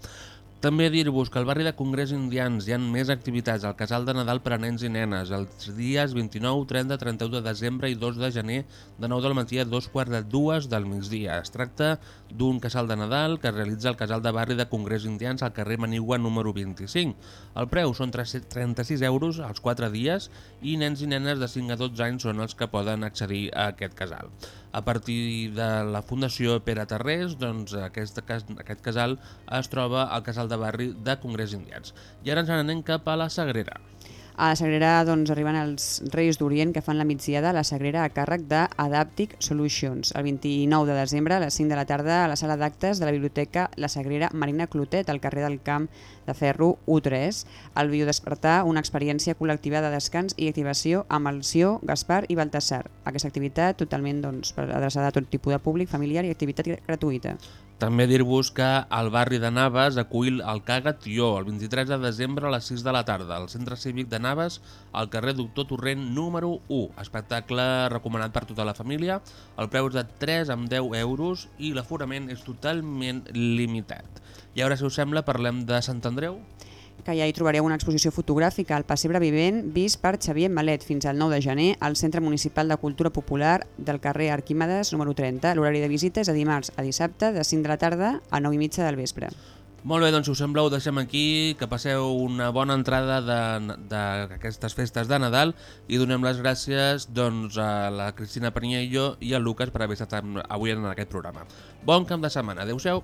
També dir-vos que al barri de Congrés Indians hi ha més activitats al casal de Nadal per a nens i nenes els dies 29, 30, 31 de desembre i 2 de gener de 9 del matí a 2 quarts de dues del migdia. Es tracta d'un casal de Nadal que es realitza al casal de barri de Congrés Indians al carrer Manigua número 25. El preu són 36 euros als 4 dies i nens i nenes de 5 a 12 anys són els que poden accedir a aquest casal. A partir de la Fundació Pere Tarrés, doncs aquest, aquest casal es troba al casal de barri de Congrés Indians. I ara ens n'anem cap a la Sagrera. A la Sagrera doncs, arriben els Reis d'Orient que fan la migdiada a la Sagrera a càrrec de Adaptic Solutions. El 29 de desembre a les 5 de la tarda a la sala d'actes de la Biblioteca La Sagrera Marina Clotet al carrer del Camp de Ferro U3. El biodespertar, una experiència col·lectiva de descans i activació amb el Sió, Gaspar i Baltasar. Aquesta activitat totalment doncs, adreçada a tot tipus de públic, familiar i activitat gratuïta. També dir-vos que al barri de Naves acull el Caga Tió el 23 de desembre a les 6 de la tarda al Centre Cívic de Naves al carrer Doctor Torrent número 1. Espectacle recomanat per tota la família. El preu és de 3 amb 10 euros i l'aforament és totalment limitat. I ara, si us sembla, parlem de Sant Andreu. Que ja hi trobareu una exposició fotogràfica al Passebre Vivent vist per Xavier Malet fins al 9 de gener al Centre Municipal de Cultura Popular del carrer Arquímedes número 30. L'horari de visita és de dimarts a dissabte de 5 de la tarda a 9 i mitja del vespre. Molt bé, doncs us sembla ho deixem aquí, que passeu una bona entrada d'aquestes festes de Nadal i donem les gràcies doncs, a la Cristina Paniello i al Lucas per haver estat avui en aquest programa. Bon camp de setmana, adeu-siau.